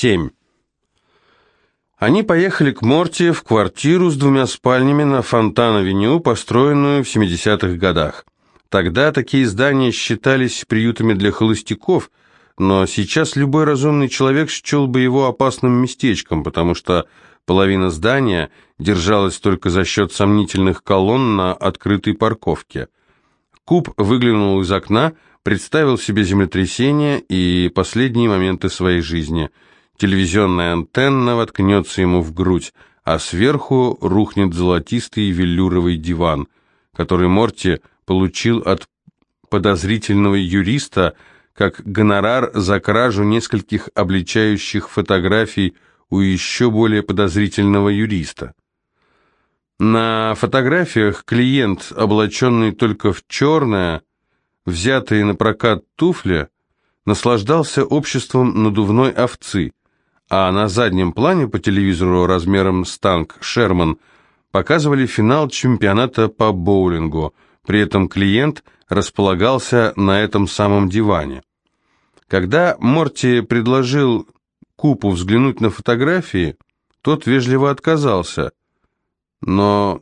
7. Они поехали к Морти в квартиру с двумя спальнями на Фонтан-авеню, построенную в 70-х годах. Тогда такие здания считались приютами для холостяков, но сейчас любой разумный человек счел бы его опасным местечком, потому что половина здания держалась только за счет сомнительных колонн на открытой парковке. Куб выглянул из окна, представил себе землетрясение и последние моменты своей жизни. Телевизионная антенна воткнется ему в грудь, а сверху рухнет золотистый велюровый диван, который Морти получил от подозрительного юриста как гонорар за кражу нескольких обличающих фотографий у еще более подозрительного юриста. На фотографиях клиент, облаченный только в черное, взятые на прокат туфли, наслаждался обществом надувной овцы, а на заднем плане по телевизору размером с танк «Шерман» показывали финал чемпионата по боулингу, при этом клиент располагался на этом самом диване. Когда Морти предложил Купу взглянуть на фотографии, тот вежливо отказался, но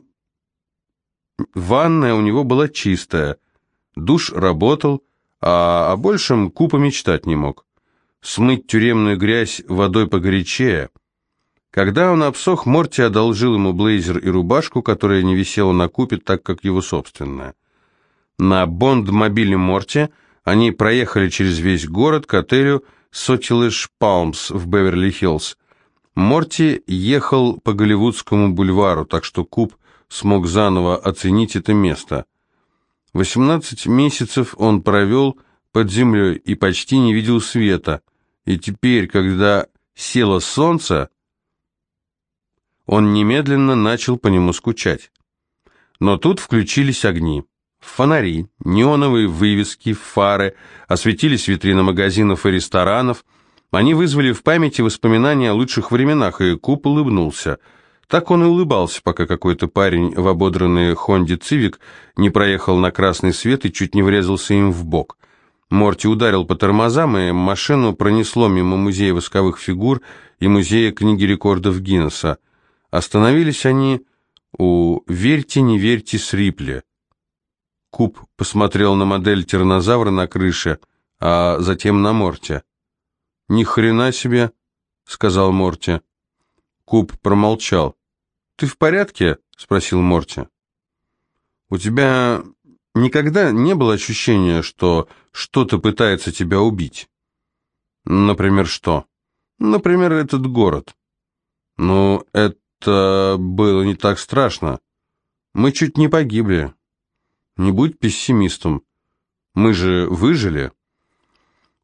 ванная у него была чистая – Душ работал, а о большем Купа мечтать не мог. Смыть тюремную грязь водой погорячее. Когда он обсох, Морти одолжил ему блейзер и рубашку, которая не висела на Купе, так как его собственная. На бонд-мобиле Морти они проехали через весь город к отелю Сотилэш Палмс в Беверли-Хиллз. Морти ехал по Голливудскому бульвару, так что Куб смог заново оценить это место – 18 месяцев он провел под землей и почти не видел света, и теперь, когда село солнце, он немедленно начал по нему скучать. Но тут включились огни. Фонари, неоновые вывески, фары, осветились витрины магазинов и ресторанов. Они вызвали в памяти воспоминания о лучших временах, и Куп улыбнулся – так он и улыбался, пока какой-то парень в ободранной Хонде Цивик не проехал на красный свет и чуть не врезался им в бок. Морти ударил по тормозам, и машину пронесло мимо музея восковых фигур и музея книги рекордов Гиннесса. Остановились они у «Верьте, не верьте» с Рипли. Куб посмотрел на модель тираннозавра на крыше, а затем на Морти. «Ни хрена себе», — сказал Морти. Куб промолчал. «Ты в порядке?» — спросил Морти. «У тебя никогда не было ощущения, что что-то пытается тебя убить?» «Например, что?» «Например, этот город». «Ну, это было не так страшно. Мы чуть не погибли. Не будь пессимистом. Мы же выжили».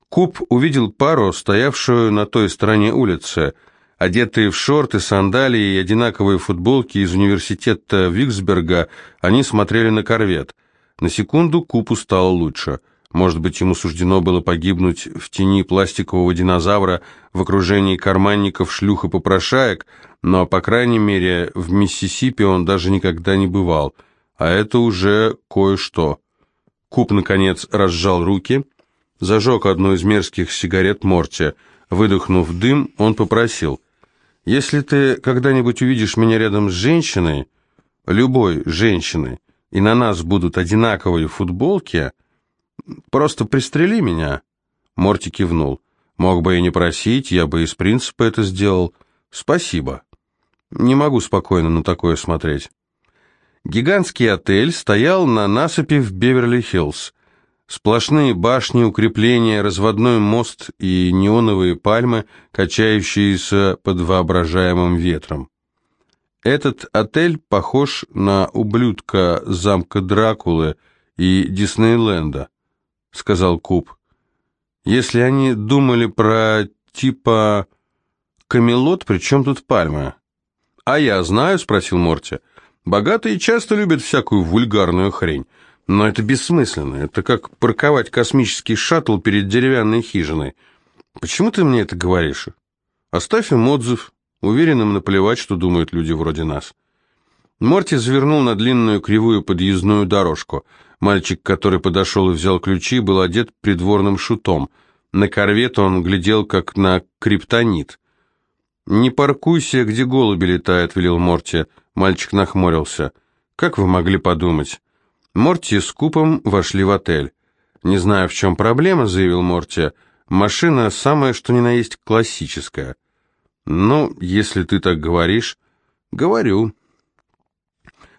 Куб увидел пару, стоявшую на той стороне улицы — Одетые в шорты, сандалии и одинаковые футболки из университета Виксберга, они смотрели на корвет. На секунду Купу стало лучше. Может быть, ему суждено было погибнуть в тени пластикового динозавра в окружении карманников, шлюх и попрошаек, но, по крайней мере, в Миссисипи он даже никогда не бывал. А это уже кое-что. Куп, наконец, разжал руки, зажег одну из мерзких сигарет Морти. Выдохнув дым, он попросил, если ты когда-нибудь увидишь меня рядом с женщиной, любой женщиной, и на нас будут одинаковые футболки, просто пристрели меня. Морти кивнул. Мог бы и не просить, я бы из принципа это сделал. Спасибо. Не могу спокойно на такое смотреть. Гигантский отель стоял на насыпи в Беверли-Хиллз. Сплошные башни, укрепления, разводной мост и неоновые пальмы, качающиеся под воображаемым ветром. Этот отель похож на ублюдка замка Дракулы и Диснейленда, сказал Куб. Если они думали про типа Камелот, при чем тут пальмы? А я знаю, спросил Морти. Богатые часто любят всякую вульгарную хрень. Но это бессмысленно. Это как парковать космический шаттл перед деревянной хижиной. Почему ты мне это говоришь? Оставь им отзыв. Уверенным наплевать, что думают люди вроде нас. Морти завернул на длинную кривую подъездную дорожку. Мальчик, который подошел и взял ключи, был одет придворным шутом. На корвет он глядел, как на криптонит. «Не паркуйся, где голуби летают», — велел Морти. Мальчик нахмурился. «Как вы могли подумать?» Морти с Купом вошли в отель. «Не знаю, в чем проблема», — заявил Морти. «Машина самая, что ни на есть, классическая». «Ну, если ты так говоришь...» «Говорю».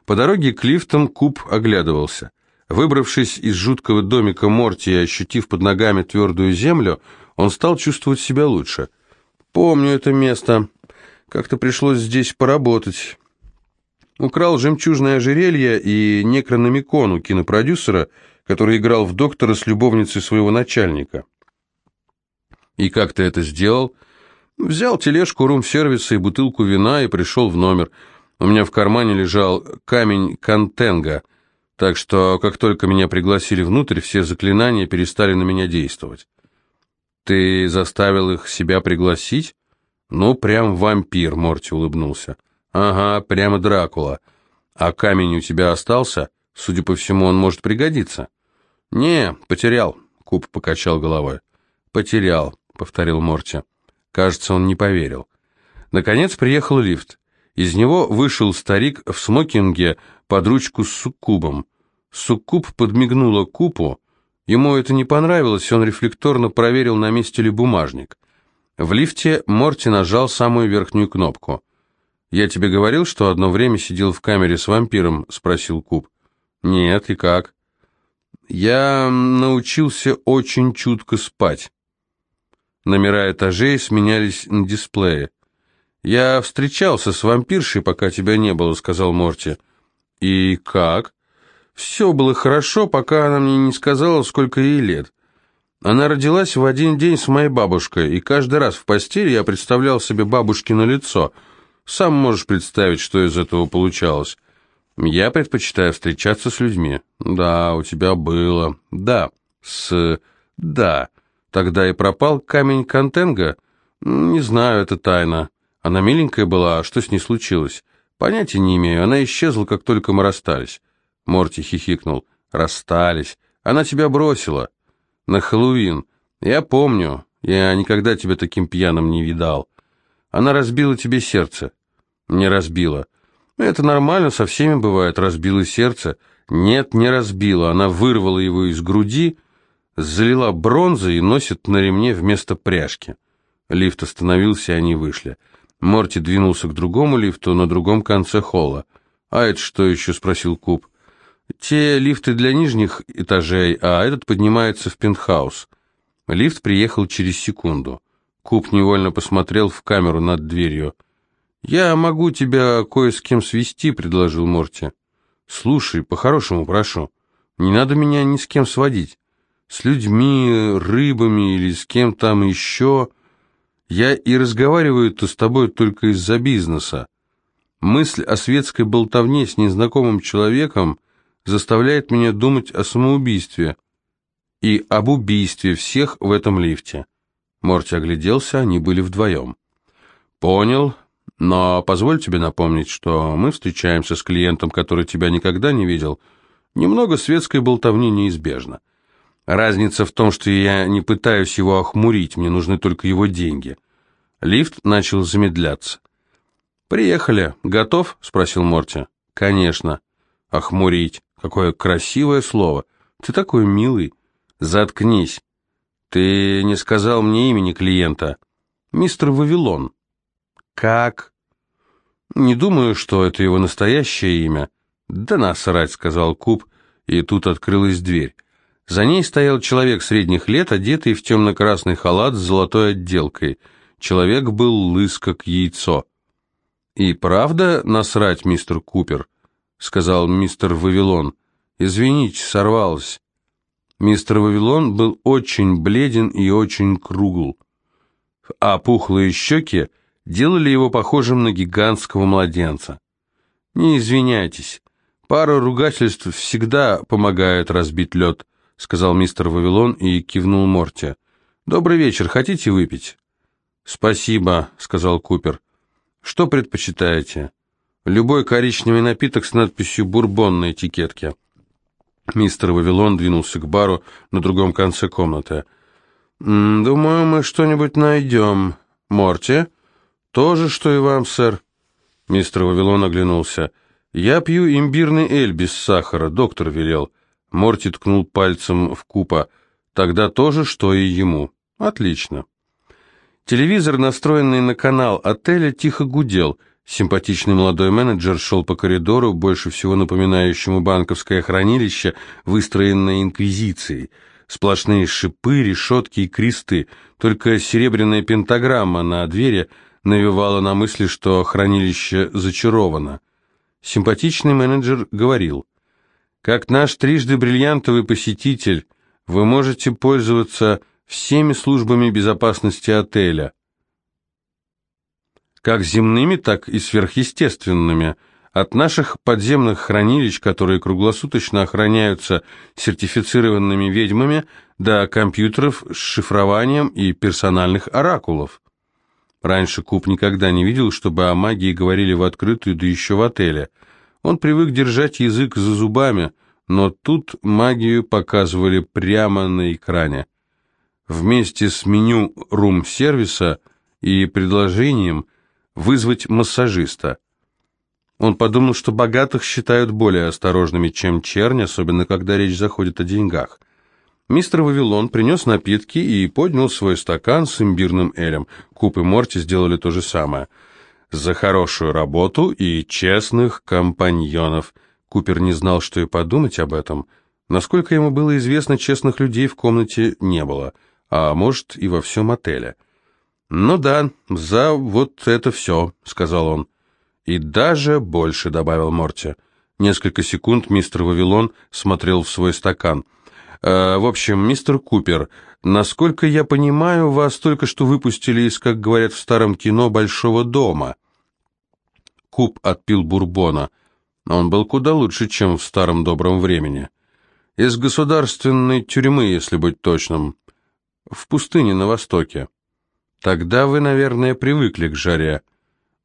По дороге к лифтам Куб оглядывался. Выбравшись из жуткого домика Морти и ощутив под ногами твердую землю, он стал чувствовать себя лучше. «Помню это место. Как-то пришлось здесь поработать». Украл жемчужное ожерелье и некрономикон у кинопродюсера, который играл в доктора с любовницей своего начальника. «И как ты это сделал?» «Взял тележку рум-сервиса и бутылку вина и пришел в номер. У меня в кармане лежал камень Кантенга, так что, как только меня пригласили внутрь, все заклинания перестали на меня действовать». «Ты заставил их себя пригласить?» «Ну, прям вампир», — Морти улыбнулся. «Ага, прямо Дракула. А камень у тебя остался? Судя по всему, он может пригодиться». «Не, потерял», — Куб покачал головой. «Потерял», — повторил Морти. Кажется, он не поверил. Наконец приехал лифт. Из него вышел старик в смокинге под ручку с суккубом. Суккуб подмигнула Купу. Ему это не понравилось, он рефлекторно проверил, на месте ли бумажник. В лифте Морти нажал самую верхнюю кнопку. «Я тебе говорил, что одно время сидел в камере с вампиром?» — спросил Куб. «Нет, и как?» Я научился очень чутко спать. Номера этажей сменялись на дисплее. «Я встречался с вампиршей, пока тебя не было», — сказал Морти. «И как?» «Все было хорошо, пока она мне не сказала, сколько ей лет. Она родилась в один день с моей бабушкой, и каждый раз в постели я представлял себе бабушкино лицо. Сам можешь представить, что из этого получалось. Я предпочитаю встречаться с людьми. Да, у тебя было. Да, с... Да. Тогда и пропал камень Контенга? Не знаю, это тайна. Она миленькая была, а что с ней случилось? Понятия не имею, она исчезла, как только мы расстались. Морти хихикнул. Расстались. Она тебя бросила. На Хэллоуин. Я помню. Я никогда тебя таким пьяным не видал. Она разбила тебе сердце. Не разбила. Это нормально, со всеми бывает, разбило сердце. Нет, не разбила, она вырвала его из груди, залила бронзой и носит на ремне вместо пряжки. Лифт остановился, и они вышли. Морти двинулся к другому лифту на другом конце холла. «А это что еще?» — спросил Куб. «Те лифты для нижних этажей, а этот поднимается в пентхаус». Лифт приехал через секунду. Куб невольно посмотрел в камеру над дверью. «Я могу тебя кое с кем свести», — предложил Морти. «Слушай, по-хорошему прошу, не надо меня ни с кем сводить. С людьми, рыбами или с кем там еще. Я и разговариваю-то с тобой только из-за бизнеса. Мысль о светской болтовне с незнакомым человеком заставляет меня думать о самоубийстве и об убийстве всех в этом лифте». Морти огляделся, они были вдвоем. «Понял», но позволь тебе напомнить, что мы встречаемся с клиентом, который тебя никогда не видел. Немного светской болтовни неизбежно. Разница в том, что я не пытаюсь его охмурить, мне нужны только его деньги. Лифт начал замедляться. «Приехали. Готов?» — спросил Морти. «Конечно. Охмурить. Какое красивое слово. Ты такой милый. Заткнись. Ты не сказал мне имени клиента. Мистер Вавилон». «Как?» «Не думаю, что это его настоящее имя». «Да насрать», — сказал Куб, и тут открылась дверь. За ней стоял человек средних лет, одетый в темно-красный халат с золотой отделкой. Человек был лыс, как яйцо. «И правда насрать, мистер Купер?» — сказал мистер Вавилон. «Извините, сорвалось». Мистер Вавилон был очень бледен и очень кругл, а пухлые щеки делали его похожим на гигантского младенца. «Не извиняйтесь, пара ругательств всегда помогает разбить лед», сказал мистер Вавилон и кивнул Морти. «Добрый вечер, хотите выпить?» «Спасибо», — сказал Купер. «Что предпочитаете?» «Любой коричневый напиток с надписью «Бурбон» на этикетке». Мистер Вавилон двинулся к бару на другом конце комнаты. «Думаю, мы что-нибудь найдем. Морти?» То же, что и вам, сэр. Мистер Вавилон оглянулся. Я пью имбирный эль без сахара, доктор велел. Морти ткнул пальцем в купа. Тогда то же, что и ему. Отлично. Телевизор, настроенный на канал отеля, тихо гудел. Симпатичный молодой менеджер шел по коридору, больше всего напоминающему банковское хранилище, выстроенное инквизицией. Сплошные шипы, решетки и кресты. Только серебряная пентаграмма на двери навевала на мысли, что хранилище зачаровано. Симпатичный менеджер говорил, «Как наш трижды бриллиантовый посетитель, вы можете пользоваться всеми службами безопасности отеля, как земными, так и сверхъестественными, от наших подземных хранилищ, которые круглосуточно охраняются сертифицированными ведьмами, до компьютеров с шифрованием и персональных оракулов. Раньше Куб никогда не видел, чтобы о магии говорили в открытую, да еще в отеле. Он привык держать язык за зубами, но тут магию показывали прямо на экране. Вместе с меню рум-сервиса и предложением вызвать массажиста. Он подумал, что богатых считают более осторожными, чем чернь, особенно когда речь заходит о деньгах. Мистер Вавилон принес напитки и поднял свой стакан с имбирным элем. Куп и Морти сделали то же самое. За хорошую работу и честных компаньонов. Купер не знал, что и подумать об этом. Насколько ему было известно, честных людей в комнате не было, а может и во всем отеле. «Ну да, за вот это все», — сказал он. «И даже больше», — добавил Морти. Несколько секунд мистер Вавилон смотрел в свой стакан. «Э, «В общем, мистер Купер, насколько я понимаю, вас только что выпустили из, как говорят в старом кино, большого дома». Куп отпил бурбона. Он был куда лучше, чем в старом добром времени. Из государственной тюрьмы, если быть точным. В пустыне на востоке. Тогда вы, наверное, привыкли к жаре.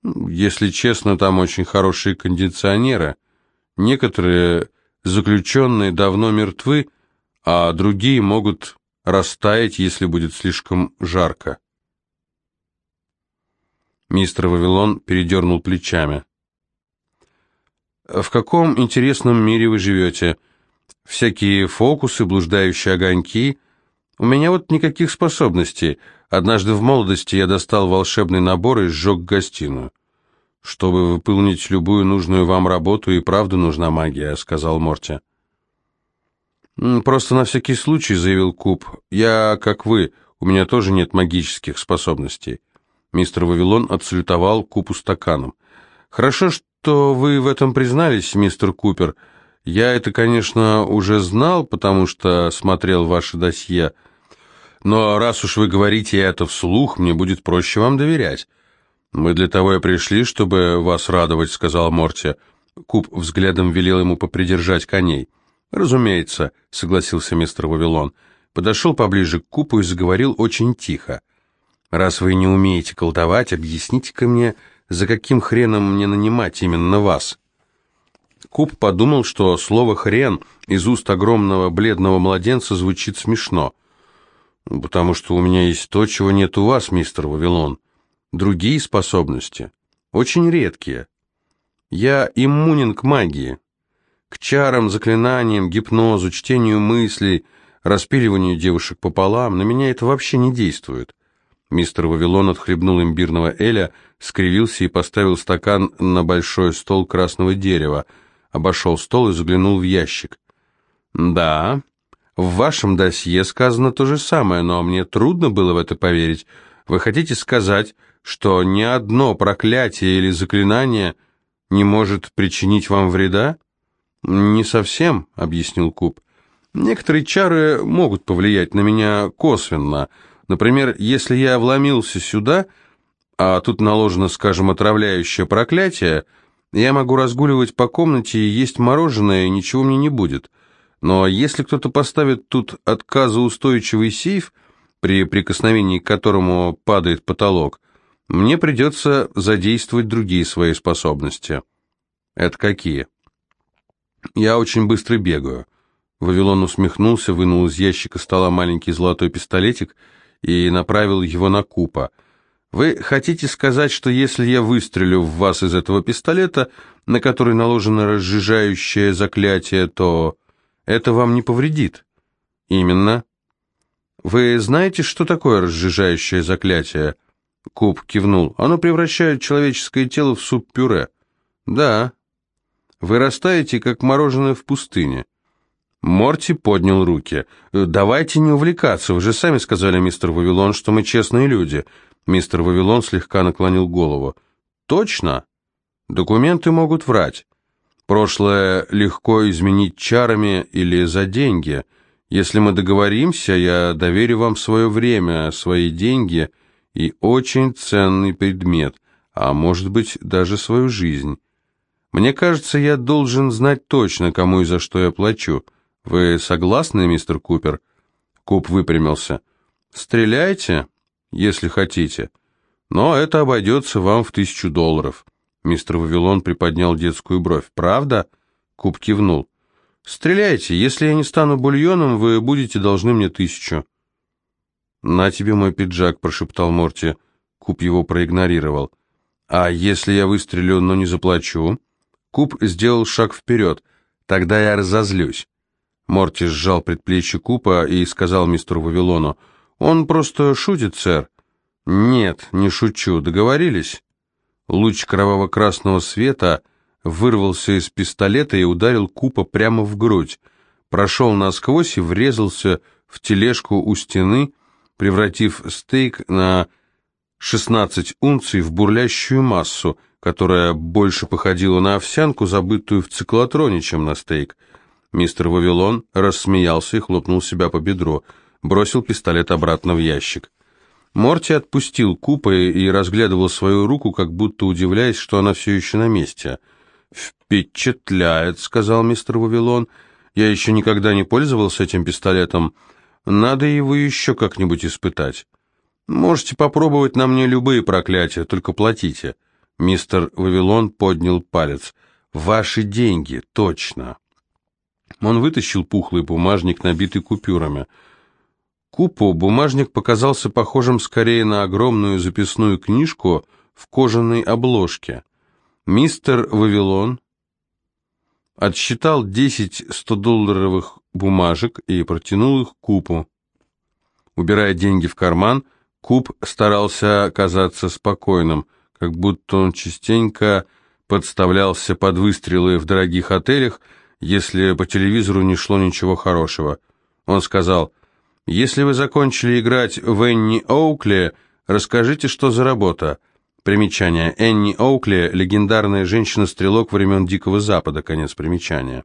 Если честно, там очень хорошие кондиционеры. Некоторые заключенные давно мертвы, а другие могут растаять, если будет слишком жарко. Мистер Вавилон передернул плечами. «В каком интересном мире вы живете? Всякие фокусы, блуждающие огоньки. У меня вот никаких способностей. Однажды в молодости я достал волшебный набор и сжег гостиную. «Чтобы выполнить любую нужную вам работу, и правда нужна магия», — сказал Морти. «Просто на всякий случай», — заявил Куб. «Я, как вы, у меня тоже нет магических способностей». Мистер Вавилон отсалютовал Купу стаканом. «Хорошо, что вы в этом признались, мистер Купер. Я это, конечно, уже знал, потому что смотрел ваше досье». Но раз уж вы говорите это вслух, мне будет проще вам доверять. Мы для того и пришли, чтобы вас радовать, сказал Морти. Куб взглядом велел ему попридержать коней. Разумеется, согласился мистер Вавилон. Подошел поближе к Купу и заговорил очень тихо. Раз вы не умеете колдовать, объясните-ка мне, за каким хреном мне нанимать именно вас? Куб подумал, что слово «хрен» из уст огромного бледного младенца звучит смешно. «Потому что у меня есть то, чего нет у вас, мистер Вавилон. Другие способности. Очень редкие. Я иммунен к магии. К чарам, заклинаниям, гипнозу, чтению мыслей, распиливанию девушек пополам. На меня это вообще не действует». Мистер Вавилон отхлебнул имбирного эля, скривился и поставил стакан на большой стол красного дерева, обошел стол и заглянул в ящик. «Да, в вашем досье сказано то же самое, но мне трудно было в это поверить. Вы хотите сказать, что ни одно проклятие или заклинание не может причинить вам вреда? Не совсем, объяснил Куб. Некоторые чары могут повлиять на меня косвенно. Например, если я вломился сюда, а тут наложено, скажем, отравляющее проклятие, я могу разгуливать по комнате и есть мороженое, и ничего мне не будет. Но если кто-то поставит тут отказоустойчивый сейф, при прикосновении к которому падает потолок, мне придется задействовать другие свои способности. Это какие? Я очень быстро бегаю. Вавилон усмехнулся, вынул из ящика стола маленький золотой пистолетик и направил его на Купа. Вы хотите сказать, что если я выстрелю в вас из этого пистолета, на который наложено разжижающее заклятие, то это вам не повредит? Именно. Вы знаете, что такое разжижающее заклятие? Куб кивнул. Оно превращает человеческое тело в суп-пюре. Да. Вы растаете, как мороженое в пустыне. Морти поднял руки. «Давайте не увлекаться, вы же сами сказали, мистер Вавилон, что мы честные люди». Мистер Вавилон слегка наклонил голову. «Точно? Документы могут врать. Прошлое легко изменить чарами или за деньги. Если мы договоримся, я доверю вам свое время, свои деньги и очень ценный предмет, а может быть даже свою жизнь. Мне кажется, я должен знать точно, кому и за что я плачу». «Вы согласны, мистер Купер?» Куп выпрямился. «Стреляйте, если хотите, но это обойдется вам в тысячу долларов». Мистер Вавилон приподнял детскую бровь. «Правда?» Куп кивнул. «Стреляйте, если я не стану бульоном, вы будете должны мне тысячу». «На тебе мой пиджак», — прошептал Морти. Куп его проигнорировал. «А если я выстрелю, но не заплачу?» Куп сделал шаг вперед. «Тогда я разозлюсь». Морти сжал предплечье Купа и сказал мистеру Вавилону, «Он просто шутит, сэр». «Нет, не шучу. Договорились?» Луч кроваво-красного света вырвался из пистолета и ударил Купа прямо в грудь, прошел насквозь и врезался в тележку у стены, превратив стейк на 16 унций в бурлящую массу, которая больше походила на овсянку, забытую в циклотроне, чем на стейк – Мистер Вавилон рассмеялся и хлопнул себя по бедру, бросил пистолет обратно в ящик. Морти отпустил Купа и разглядывал свою руку, как будто удивляясь, что она все еще на месте. «Впечатляет», — сказал мистер Вавилон. «Я еще никогда не пользовался этим пистолетом. Надо его еще как-нибудь испытать. Можете попробовать на мне любые проклятия, только платите». Мистер Вавилон поднял палец. «Ваши деньги, точно». Он вытащил пухлый бумажник, набитый купюрами. Купу бумажник показался похожим скорее на огромную записную книжку в кожаной обложке. Мистер Вавилон отсчитал 10 100-долларовых бумажек и протянул их Купу. Убирая деньги в карман, Куп старался казаться спокойным, как будто он частенько подставлялся под выстрелы в дорогих отелях, если по телевизору не шло ничего хорошего. Он сказал, «Если вы закончили играть в Энни Оукли, расскажите, что за работа». Примечание. Энни Оукли – легендарная женщина-стрелок времен Дикого Запада. Конец примечания.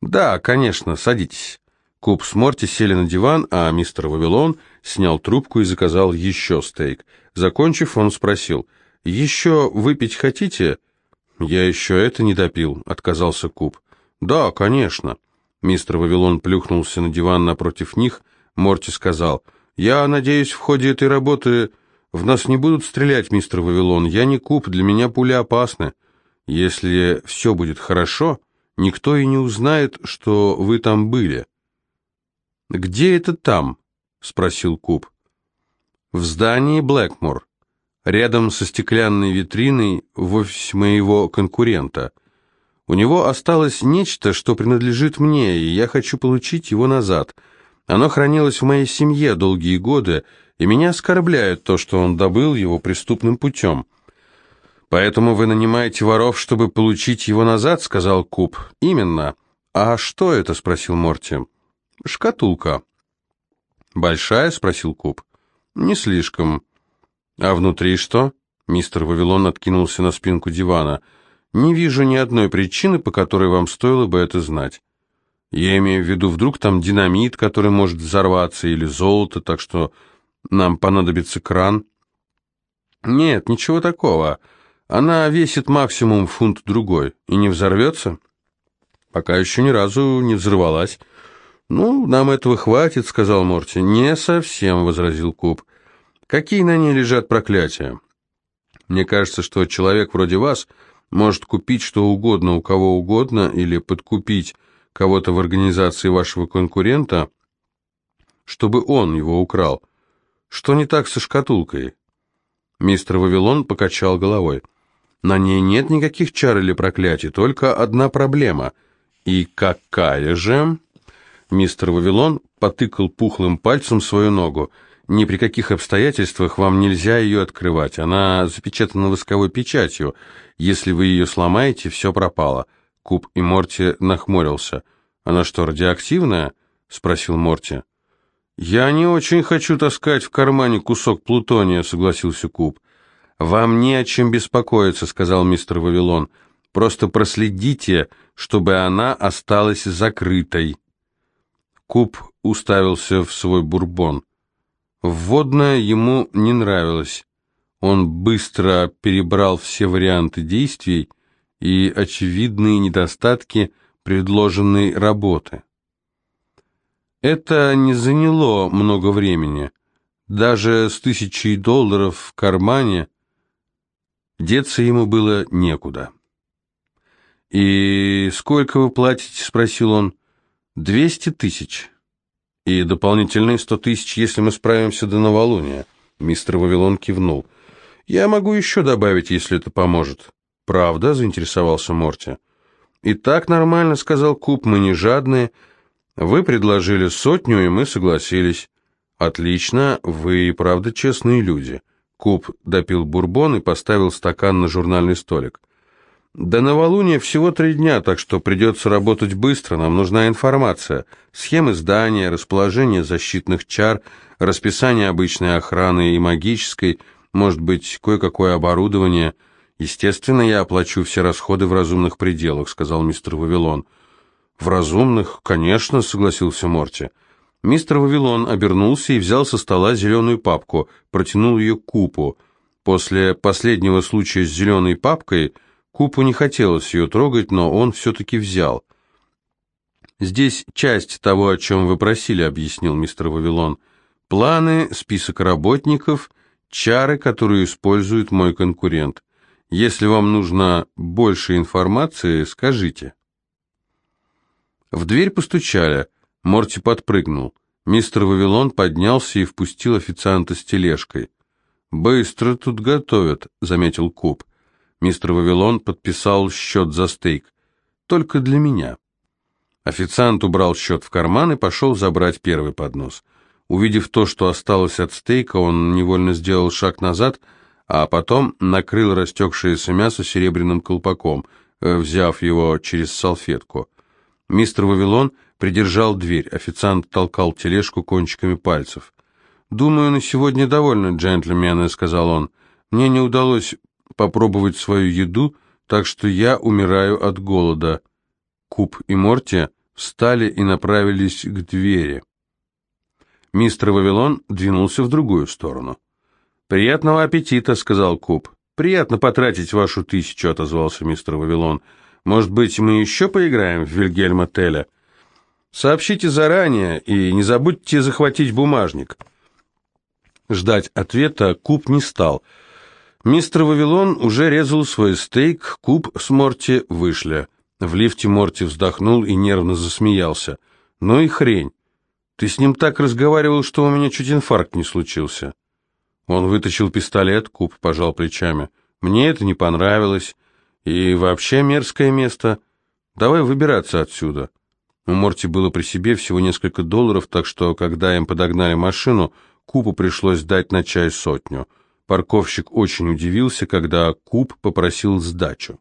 «Да, конечно, садитесь». Куб с Морти сели на диван, а мистер Вавилон снял трубку и заказал еще стейк. Закончив, он спросил, «Еще выпить хотите?» «Я еще это не допил», — отказался Куб. «Да, конечно». Мистер Вавилон плюхнулся на диван напротив них. Морти сказал, «Я надеюсь, в ходе этой работы в нас не будут стрелять, мистер Вавилон. Я не куб, для меня пули опасны. Если все будет хорошо, никто и не узнает, что вы там были». «Где это там?» — спросил Куб. «В здании Блэкмор, рядом со стеклянной витриной в офисе моего конкурента». У него осталось нечто, что принадлежит мне, и я хочу получить его назад. Оно хранилось в моей семье долгие годы, и меня оскорбляет то, что он добыл его преступным путем. «Поэтому вы нанимаете воров, чтобы получить его назад?» — сказал Куб. «Именно». «А что это?» — спросил Морти. «Шкатулка». «Большая?» — спросил Куб. «Не слишком». «А внутри что?» Мистер Вавилон откинулся на спинку дивана — не вижу ни одной причины, по которой вам стоило бы это знать. Я имею в виду, вдруг там динамит, который может взорваться, или золото, так что нам понадобится кран. Нет, ничего такого. Она весит максимум фунт другой и не взорвется. Пока еще ни разу не взорвалась. Ну, нам этого хватит, сказал Морти. Не совсем, возразил Куб. Какие на ней лежат проклятия? Мне кажется, что человек вроде вас может купить что угодно у кого угодно или подкупить кого-то в организации вашего конкурента, чтобы он его украл. Что не так со шкатулкой? Мистер Вавилон покачал головой. На ней нет никаких чар или проклятий, только одна проблема. И какая же? Мистер Вавилон потыкал пухлым пальцем свою ногу. Ни при каких обстоятельствах вам нельзя ее открывать. Она запечатана восковой печатью. Если вы ее сломаете, все пропало. Куб и Морти нахмурился. Она что, радиоактивная? спросил Морти. Я не очень хочу таскать в кармане кусок плутония, согласился Куб. Вам не о чем беспокоиться, сказал мистер Вавилон. Просто проследите, чтобы она осталась закрытой. Куб уставился в свой бурбон. Вводное ему не нравилось. Он быстро перебрал все варианты действий и очевидные недостатки предложенной работы. Это не заняло много времени. Даже с тысячей долларов в кармане деться ему было некуда. «И сколько вы платите?» — спросил он. «Двести тысяч. И дополнительные сто тысяч, если мы справимся до новолуния». Мистер Вавилон кивнул. «Я могу еще добавить, если это поможет». «Правда?» — заинтересовался Морти. «И так нормально», — сказал Куб, — «мы не жадные. Вы предложили сотню, и мы согласились». «Отлично, вы и правда честные люди». Куб допил бурбон и поставил стакан на журнальный столик. До новолуния всего три дня, так что придется работать быстро, нам нужна информация. Схемы здания, расположение защитных чар, расписание обычной охраны и магической, может быть, кое-какое оборудование. Естественно, я оплачу все расходы в разумных пределах, сказал мистер Вавилон. В разумных, конечно, согласился Морти. Мистер Вавилон обернулся и взял со стола зеленую папку, протянул ее Купу. После последнего случая с зеленой папкой – Купу не хотелось ее трогать, но он все-таки взял. «Здесь часть того, о чем вы просили», — объяснил мистер Вавилон. «Планы, список работников, чары, которые использует мой конкурент. Если вам нужно больше информации, скажите». В дверь постучали. Морти подпрыгнул. Мистер Вавилон поднялся и впустил официанта с тележкой. «Быстро тут готовят», — заметил Куб. Мистер Вавилон подписал счет за стейк. Только для меня. Официант убрал счет в карман и пошел забрать первый поднос. Увидев то, что осталось от стейка, он невольно сделал шаг назад, а потом накрыл растекшееся мясо серебряным колпаком, э, взяв его через салфетку. Мистер Вавилон придержал дверь, официант толкал тележку кончиками пальцев. «Думаю, на сегодня довольно, джентльмены», — сказал он. «Мне не удалось попробовать свою еду, так что я умираю от голода. Куб и Морти встали и направились к двери. Мистер Вавилон двинулся в другую сторону. «Приятного аппетита», — сказал Куб. «Приятно потратить вашу тысячу», — отозвался мистер Вавилон. «Может быть, мы еще поиграем в Вильгельма Теля?» «Сообщите заранее и не забудьте захватить бумажник». Ждать ответа Куб не стал — Мистер Вавилон уже резал свой стейк, куб с Морти вышли. В лифте Морти вздохнул и нервно засмеялся. «Ну и хрень. Ты с ним так разговаривал, что у меня чуть инфаркт не случился». Он вытащил пистолет, куб пожал плечами. «Мне это не понравилось. И вообще мерзкое место. Давай выбираться отсюда». У Морти было при себе всего несколько долларов, так что, когда им подогнали машину, Купу пришлось дать на чай сотню – Парковщик очень удивился, когда Куб попросил сдачу.